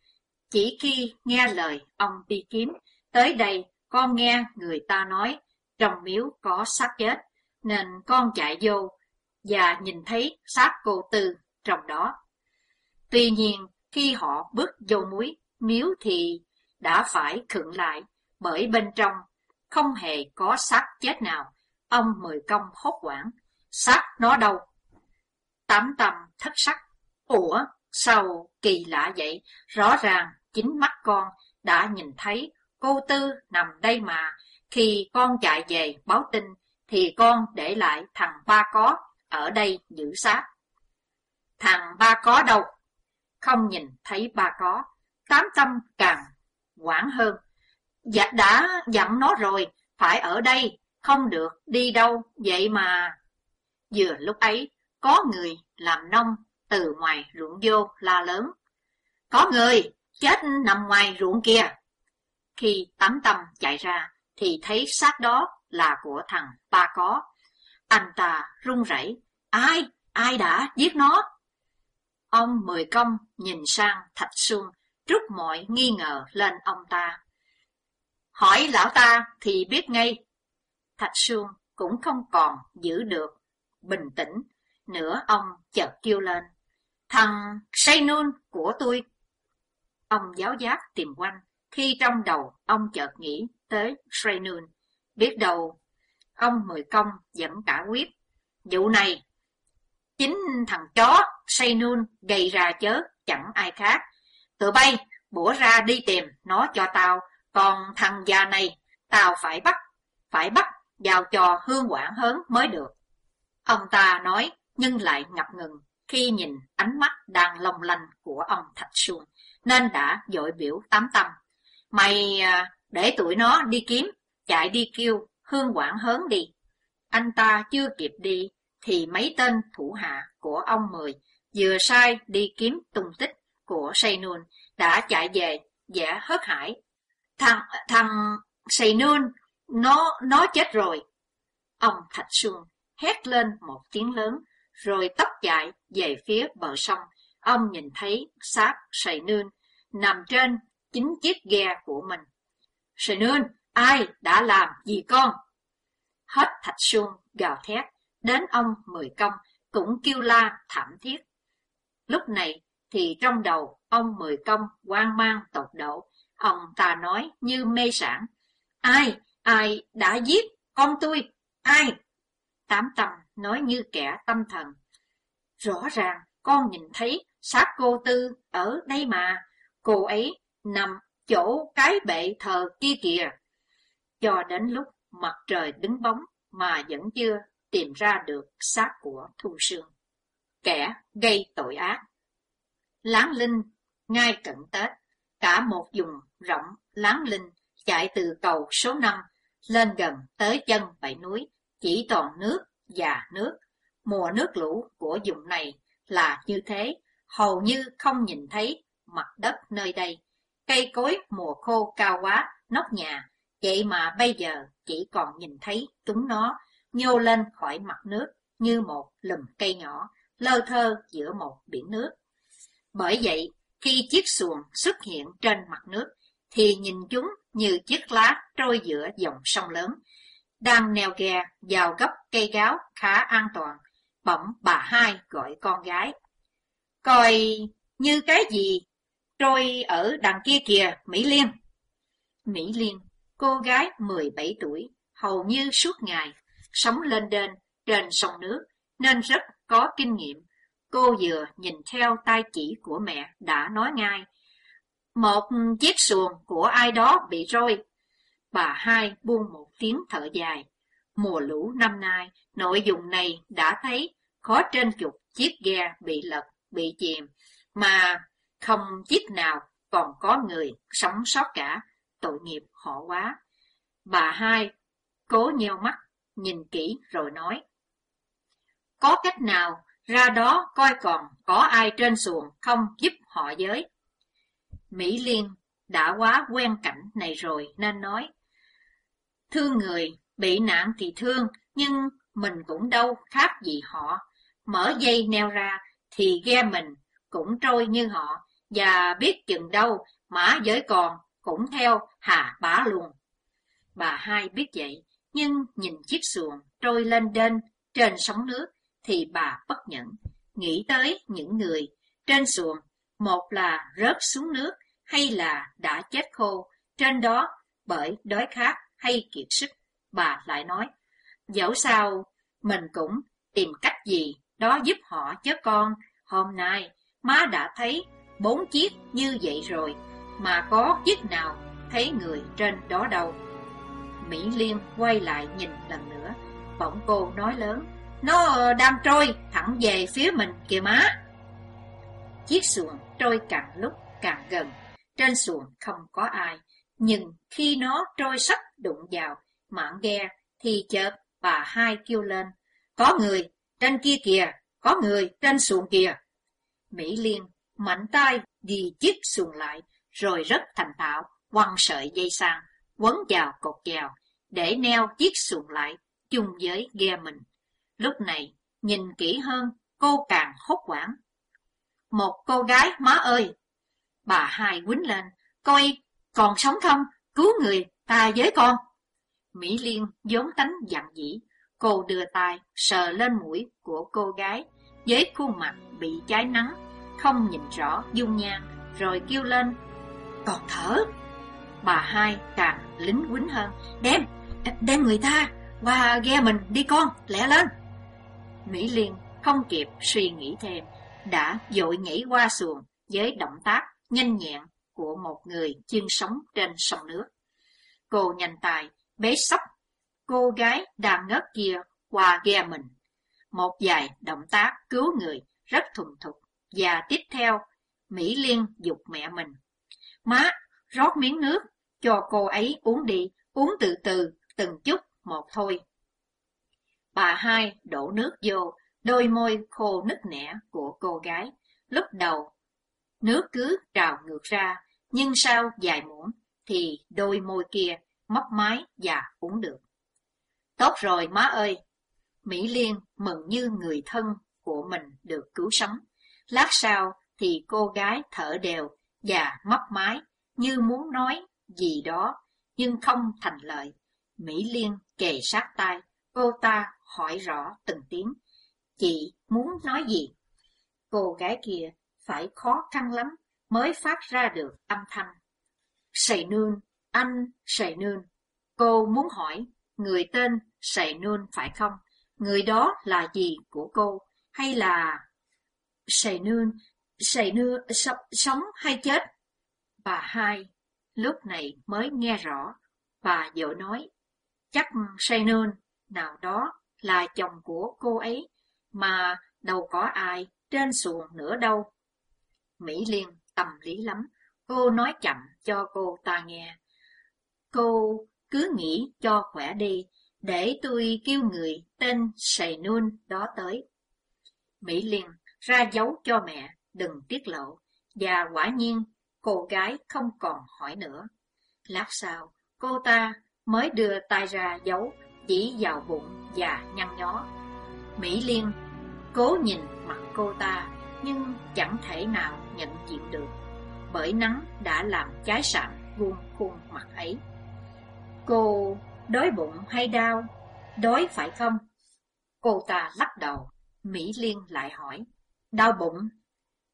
Chỉ khi nghe lời ông đi kiếm, tới đây con nghe người ta nói trong miếu có xác chết, nên con chạy vô và nhìn thấy xác cô Tư trong đó. Tuy nhiên, khi họ bước vô muối, miếu thì đã phải khựng lại, bởi bên trong không hề có xác chết nào. Ông mời công hốt quảng, xác nó đâu? Tám tầm thất sắc, ủa, sao kỳ lạ vậy? Rõ ràng chính mắt con đã nhìn thấy cô Tư nằm đây mà. Khi con chạy về báo tin, thì con để lại thằng ba có ở đây giữ xác. Thằng ba có đâu? Không nhìn thấy ba có, tám tâm càng quảng hơn. Dạ đã dặn nó rồi, phải ở đây, không được đi đâu, vậy mà... Vừa lúc ấy, có người làm nông từ ngoài ruộng vô la lớn. Có người, chết nằm ngoài ruộng kia. Khi tám tâm chạy ra, thì thấy xác đó là của thằng ba có. Anh ta run rẩy, ai, ai đã giết nó? Ông Mười Công nhìn sang Thạch Xuân, rút mọi nghi ngờ lên ông ta. Hỏi lão ta thì biết ngay. Thạch Xuân cũng không còn giữ được bình tĩnh. Nữa ông chợt kêu lên. Thằng say nôn của tôi. Ông giáo giác tìm quanh, khi trong đầu ông chợt nghĩ tới Sraynun. Biết đâu, ông Mười Công vẫn cả quyết. Vụ này, chính thằng chó say Sraynun gây ra chớ, chẳng ai khác. Tụi bay, bổ ra đi tìm nó cho tao, còn thằng già này, tao phải bắt, phải bắt, giao cho hương quản hớn mới được. Ông ta nói, nhưng lại ngập ngừng khi nhìn ánh mắt đang long lanh của ông Thạch Xuân, nên đã dội biểu tám tâm. Mày à, để tụi nó đi kiếm, chạy đi kêu, hương quản hớn đi. Anh ta chưa kịp đi, thì mấy tên thủ hạ của ông Mười vừa sai đi kiếm tung tích của Say đã chạy về, giả hớt hải. Thằng, thằng Say nó, nó chết rồi. Ông Thạch Xuân hét lên một tiếng lớn, rồi tóc chạy về phía bờ sông. Ông nhìn thấy xác Say nằm trên chính chiếc ghe của mình. Say ai đã làm gì con? Hết Thạch Xuân gào thét, đến ông Mười Công cũng kêu la thảm thiết. Lúc này thì trong đầu ông Mười Công quan mang tột độ, ông ta nói như mê sản. Ai, ai đã giết con tôi, ai? Tám tâm nói như kẻ tâm thần. Rõ ràng con nhìn thấy sát cô Tư ở đây mà, cô ấy nằm chỗ cái bệ thờ kia kìa. Cho đến lúc mặt trời đứng bóng mà vẫn chưa tìm ra được xác của Thu Sương. Kẻ gây tội ác. Láng Linh, ngay cận Tết, cả một vùng rộng Láng Linh chạy từ cầu số 5 lên gần tới chân bảy núi, chỉ toàn nước và nước. Mùa nước lũ của vùng này là như thế, hầu như không nhìn thấy mặt đất nơi đây. Cây cối mùa khô cao quá, nóc nhà, vậy mà bây giờ chỉ còn nhìn thấy chúng nó nhô lên khỏi mặt nước như một lùm cây nhỏ, lơ thơ giữa một biển nước. Bởi vậy, khi chiếc xuồng xuất hiện trên mặt nước, thì nhìn chúng như chiếc lá trôi giữa dòng sông lớn, đang neo ghe vào gốc cây gáo khá an toàn. Bỗng bà hai gọi con gái. Coi như cái gì trôi ở đằng kia kìa, Mỹ Liên. Mỹ Liên, cô gái 17 tuổi, hầu như suốt ngày, sống lên đên trên sông nước, nên rất có kinh nghiệm. Cô vừa nhìn theo tay chỉ của mẹ đã nói ngay. Một chiếc xuồng của ai đó bị rơi. Bà hai buông một tiếng thở dài. Mùa lũ năm nay, nội dung này đã thấy khó trên chục chiếc ghe bị lật, bị chìm, mà không chiếc nào còn có người sống sót cả, tội nghiệp họ quá. Bà hai cố nheo mắt, nhìn kỹ rồi nói. Có cách nào ra đó coi còn có ai trên xuồng không giúp họ giới? Mỹ Liên đã quá quen cảnh này rồi nên nói. Thương người, bị nạn thì thương, nhưng mình cũng đâu khác gì họ. Mở dây neo ra thì ghe mình cũng trôi như họ, và biết chừng đâu mã giới còn cũng theo hà bá luôn. Bà hai biết vậy, nhưng nhìn chiếc xuồng trôi lên đên trên sóng nước thì bà bất nhẫn, nghĩ tới những người trên xuồng, một là rớt xuống nước hay là đã chết khô trên đó bởi đói khát hay kiệt sức. Bà lại nói, dẫu sao mình cũng tìm cách gì đó giúp họ chứ con, hôm nay má đã thấy bốn chiếc như vậy rồi, mà có chiếc nào thấy người trên đó đâu. Mỹ Liên quay lại nhìn lần nữa, bỗng cô nói lớn, nó ờ, đang trôi thẳng về phía mình kìa má. Chiếc xuồng trôi càng lúc càng gần, trên xuồng không có ai, nhưng khi nó trôi sắp đụng vào mạng ghe, thì chợt bà hai kêu lên, có người, trên kia kìa, có người, trên xuồng kìa. Mỹ Liên mạnh tay ghi chiếc xuồng lại, rồi rất thành thạo quăng sợi dây sang, quấn vào cột chèo, để neo chiếc xuồng lại chung với ghe mình. Lúc này, nhìn kỹ hơn, cô càng hốt hoảng. Một cô gái, má ơi! Bà hai quýnh lên, coi còn sống không, cứu người, ta với con. Mỹ Liên vốn tánh dặn dĩ, cô đưa tay sờ lên mũi của cô gái, với khuôn mặt bị cháy nắng, không nhìn rõ dung nhan, rồi kêu lên, còn thở. Bà hai càng lính quýnh hơn, đem, đem người ta qua ghe mình đi con, lẹ lên. Mỹ Liên không kịp suy nghĩ thêm, đã dội nhảy qua xuồng với động tác nhanh nhẹn của một người chuyên sống trên sông nước. Cô nhanh tài, bế sóc, cô gái đang ngất kia qua ghe mình. Một vài động tác cứu người rất thuần thục, và tiếp theo, Mỹ Liên dục mẹ mình. Má, rót miếng nước, cho cô ấy uống đi, uống từ từ, từng chút một thôi. Bà hai đổ nước vô, đôi môi khô nứt nẻ của cô gái. Lúc đầu, nước cứ trào ngược ra, nhưng sau vài muỗng thì đôi môi kia mấp mái và uống được. Tốt rồi má ơi! Mỹ Liên mừng như người thân của mình được cứu sống. Lát sau thì cô gái thở đều và mấp mái như muốn nói gì đó nhưng không thành lời. Mỹ Liên kề sát tai, cô ta hỏi rõ từng tiếng. Chị muốn nói gì? Cô gái kia phải khó khăn lắm mới phát ra được âm thanh. Sầy nương, anh Sầy nương. Cô muốn hỏi, người tên Sầy nương phải không? Người đó là gì của cô? Hay là... Sầy nương, Sầy nương sống hay chết? Bà hai lúc này mới nghe rõ. Bà vợ nói, chắc Shannon nào đó là chồng của cô ấy, mà đâu có ai trên xuồng nữa đâu. Mỹ Liên tâm lý lắm, cô nói chậm cho cô ta nghe. Cô cứ nghĩ cho khỏe đi, để tôi kêu người tên Shannon đó tới. Mỹ Liên ra dấu cho mẹ, đừng tiết lộ, và quả nhiên cô gái không còn hỏi nữa. Lát sau, cô ta mới đưa tay ra giấu chỉ vào bụng và nhăn nhó. Mỹ Liên cố nhìn mặt cô ta, nhưng chẳng thể nào nhận diện được, bởi nắng đã làm cháy sạm vuông khuôn mặt ấy. Cô đói bụng hay đau? Đói phải không? Cô ta lắc đầu, Mỹ Liên lại hỏi, đau bụng?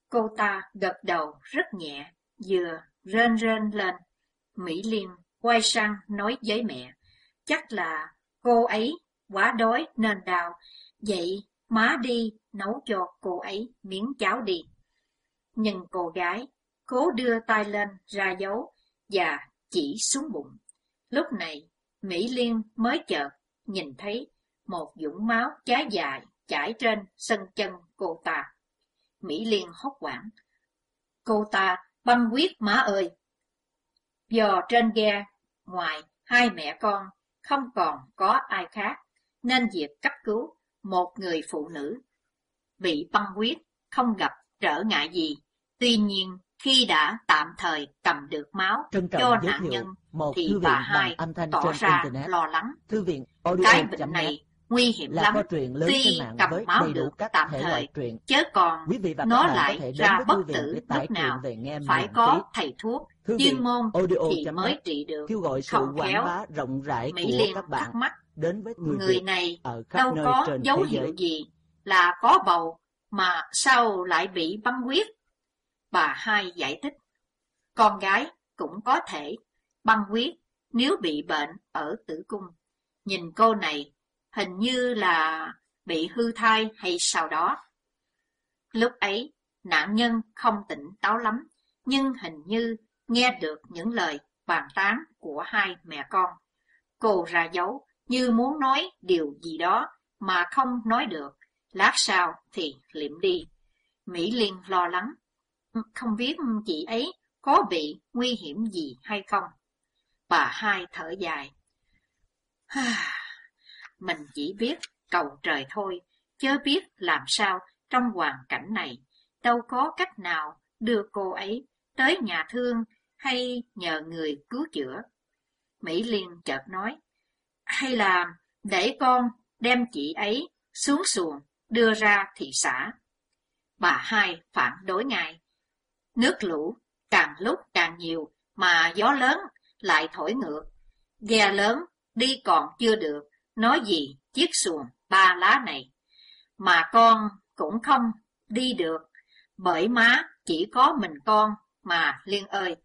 Cô ta gật đầu rất nhẹ, vừa rên rên lên. Mỹ Liên quay sang nói với mẹ, chắc là cô ấy quá đói nên đau, vậy má đi nấu cho cô ấy miếng cháo đi. Nhưng cô gái cố đưa tay lên ra dấu và chỉ xuống bụng. Lúc này, Mỹ Liên mới chợt nhìn thấy một dũng máu cháy dài chảy trên sân chân cô ta. Mỹ Liên hốt quảng. Cô ta băng quyết má ơi! Do trên ghe, ngoài hai mẹ con, không còn có ai khác, nên việc cấp cứu một người phụ nữ bị băng huyết không gặp trở ngại gì. Tuy nhiên, khi đã tạm thời cầm được máu cho nạn nhân, thì bà hai tỏ ra Internet. lo lắng. Thư viện cái bệnh này nguy hiểm lắm, tuy cầm máu được tạm thời, chớ còn nó lại ra bất tử lúc nào, phải có thầy thuốc, chuyên môn thì mới trị được, kêu gọi sự không khéo. bá rộng rãi Mỹ của Liên thắc mắc, đến với người, người này đâu có dấu hiệu gì là có bầu mà sao lại bị băng huyết? Bà hai giải thích, con gái cũng có thể băng huyết nếu bị bệnh ở tử cung. Nhìn cô này hình như là bị hư thai hay sao đó. Lúc ấy, nạn nhân không tỉnh táo lắm, nhưng hình như nghe được những lời bàn tán của hai mẹ con. Cô ra dấu như muốn nói điều gì đó mà không nói được, lát sau thì liệm đi. Mỹ Liên lo lắng, ừ, không biết chị ấy có bị nguy hiểm gì hay không. Bà hai thở dài. Mình chỉ biết cầu trời thôi, chớ biết làm sao trong hoàn cảnh này, đâu có cách nào đưa cô ấy tới nhà thương hay nhờ người cứu chữa. Mỹ Liên chợt nói, hay là để con đem chị ấy xuống xuồng đưa ra thị xã. Bà hai phản đối ngay. Nước lũ càng lúc càng nhiều mà gió lớn lại thổi ngược. Ghe lớn đi còn chưa được, nói gì chiếc xuồng ba lá này. Mà con cũng không đi được, bởi má chỉ có mình con mà Liên ơi.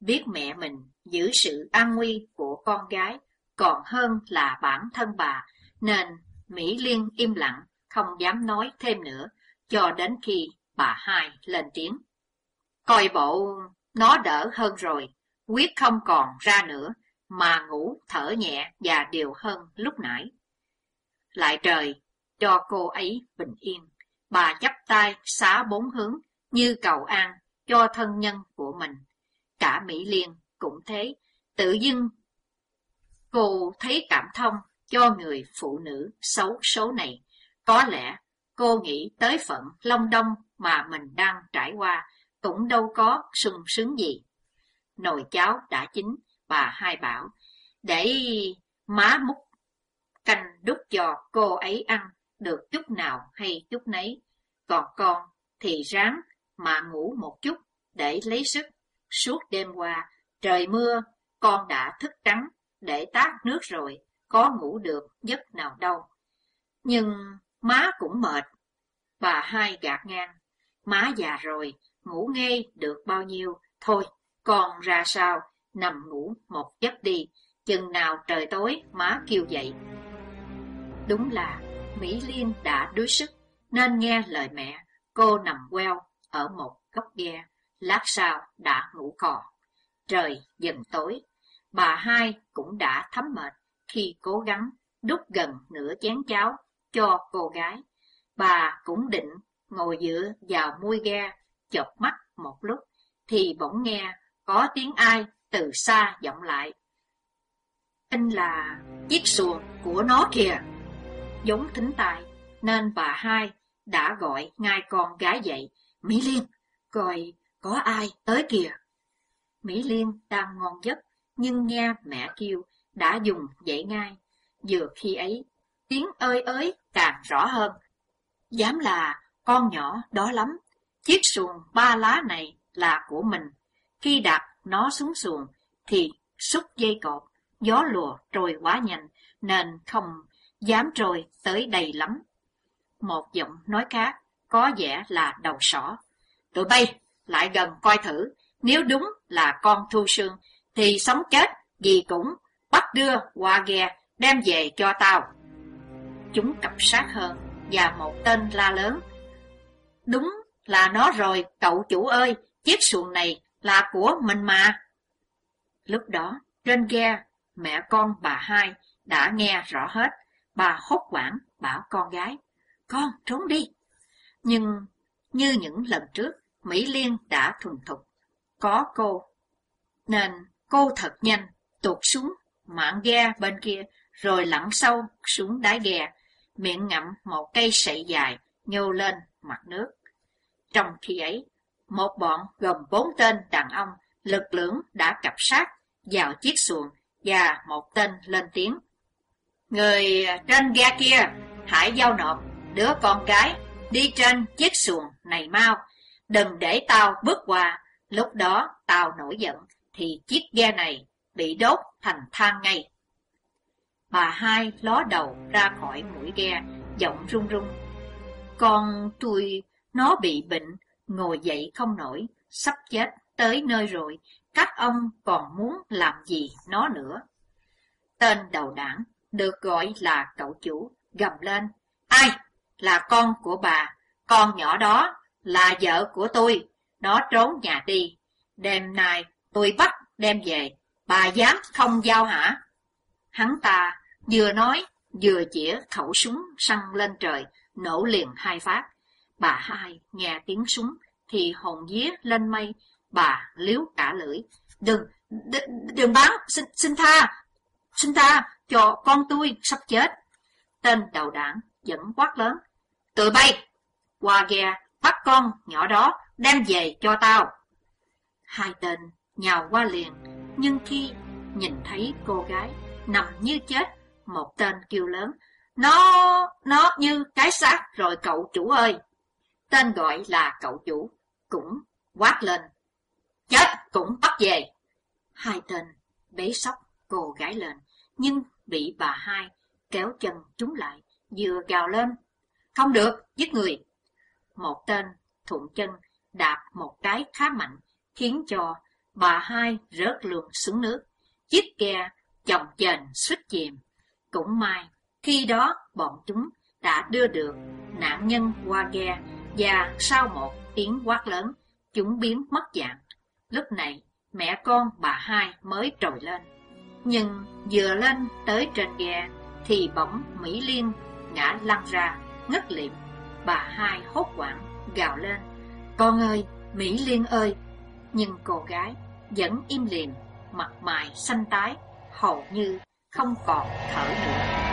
Biết mẹ mình giữ sự an nguy của con gái còn hơn là bản thân bà, nên Mỹ Liên im lặng, không dám nói thêm nữa, cho đến khi bà hai lên tiếng. Coi bộ, nó đỡ hơn rồi, quyết không còn ra nữa, mà ngủ thở nhẹ và đều hơn lúc nãy. Lại trời, cho cô ấy bình yên, bà chắp tay xá bốn hướng như cầu an cho thân nhân của mình. Cả Mỹ Liên cũng thế, tự dưng cô thấy cảm thông cho người phụ nữ xấu số này. Có lẽ cô nghĩ tới phận long đông mà mình đang trải qua cũng đâu có sung sướng gì. Nồi cháo đã chín, bà hai bảo, để má múc canh đút cho cô ấy ăn được chút nào hay chút nấy. Còn con thì ráng mà ngủ một chút để lấy sức. Suốt đêm qua, trời mưa, con đã thức trắng để tát nước rồi, có ngủ được giấc nào đâu. Nhưng má cũng mệt. Bà hai gạt ngang, má già rồi, ngủ ngay được bao nhiêu, thôi, con ra sao, nằm ngủ một giấc đi, chừng nào trời tối má kêu dậy. Đúng là Mỹ Liên đã đuối sức, nên nghe lời mẹ, cô nằm queo ở một góc ghe, lát sau đã ngủ cò. Trời dần tối, bà hai cũng đã thấm mệt khi cố gắng đút gần nửa chén cháo cho cô gái. Bà cũng định ngồi dựa vào mui ghe, chợp mắt một lúc, thì bỗng nghe có tiếng ai từ xa vọng lại. Anh là chiếc xuồng của nó kìa. Giống thính tài nên bà hai đã gọi ngay con gái dậy. Mỹ Liên, coi có ai tới kìa. Mỹ Liên đang ngon giấc, nhưng nghe mẹ kêu đã dùng dậy ngay. Vừa khi ấy, tiếng ơi ới càng rõ hơn. Dám là con nhỏ đó lắm, chiếc xuồng ba lá này là của mình. Khi đặt nó xuống xuồng, thì xúc dây cột, gió lùa trôi quá nhanh, nên không dám trôi tới đầy lắm. Một giọng nói khác, có vẻ là đầu sỏ. Tụi bay, lại gần coi thử, nếu đúng là con thu sương, thì sống chết gì cũng bắt đưa qua ghe, đem về cho tao. Chúng cặp sát hơn, và một tên la lớn. Đúng là nó rồi, cậu chủ ơi, chiếc xuồng này là của mình mà. Lúc đó, trên ghe, mẹ con bà hai đã nghe rõ hết. Bà hốt quảng bảo con gái, con trốn đi. Nhưng như những lần trước, Mỹ Liên đã thuần thục. Có cô. Nên cô thật nhanh, tụt xuống mạng ghe bên kia, rồi lặn sâu xuống đáy ghe, miệng ngậm một cây sậy dài nhô lên mặt nước. Trong khi ấy, một bọn gồm bốn tên đàn ông lực lưỡng đã cặp sát vào chiếc xuồng và một tên lên tiếng. Người trên ghe kia, hãy giao nộp đứa con cái đi trên chiếc xuồng này mau, đừng để tao bước qua, lúc đó tao nổi giận thì chiếc ghe này bị đốt thành than ngay. Bà hai ló đầu ra khỏi mũi ghe, giọng run run. Con tôi, nó bị bệnh, ngồi dậy không nổi, sắp chết tới nơi rồi, các ông còn muốn làm gì nó nữa. Tên đầu đảng được gọi là cậu chủ, gầm lên. Ai? Là con của bà, con nhỏ đó là vợ của tôi, nó trốn nhà đi. Đêm nay tôi bắt đem về, bà dám không giao hả? Hắn ta vừa nói, vừa chĩa khẩu súng săn lên trời, nổ liền hai phát. Bà hai nghe tiếng súng thì hồn vía lên mây, Bà liếu cả lưỡi. Đừng, đừng bắn, xin, xin tha, xin tha, cho con tôi sắp chết. Tên đầu đảng vẫn quát lớn. Tụi bay, qua ghe, bắt con nhỏ đó, đem về cho tao. Hai tên nhào qua liền, nhưng khi nhìn thấy cô gái nằm như chết, một tên kêu lớn. Nó, nó như cái xác rồi cậu chủ ơi. Tên gọi là cậu chủ, cũng quát lên. Chết cũng bắt về. Hai tên bế sóc cô gái lên, nhưng bị bà hai kéo chân chúng lại, vừa gào lên. Không được, giết người. Một tên thuận chân đạp một cái khá mạnh, khiến cho bà hai rớt lượt xuống nước. Chiếc ghe chồng chền suýt chìm. Cũng may, khi đó bọn chúng đã đưa được nạn nhân qua ghe và sau một tiếng quát lớn, chúng biến mất dạng. Lúc này, mẹ con bà hai mới trồi lên. Nhưng vừa lên tới trên ghe thì bỗng Mỹ Liên ngã lăn ra, ngất liệm. Bà hai hốt hoảng, gào lên. Con ơi, Mỹ Liên ơi! Nhưng cô gái vẫn im lìm, mặt mày xanh tái, hầu như không còn thở nữa.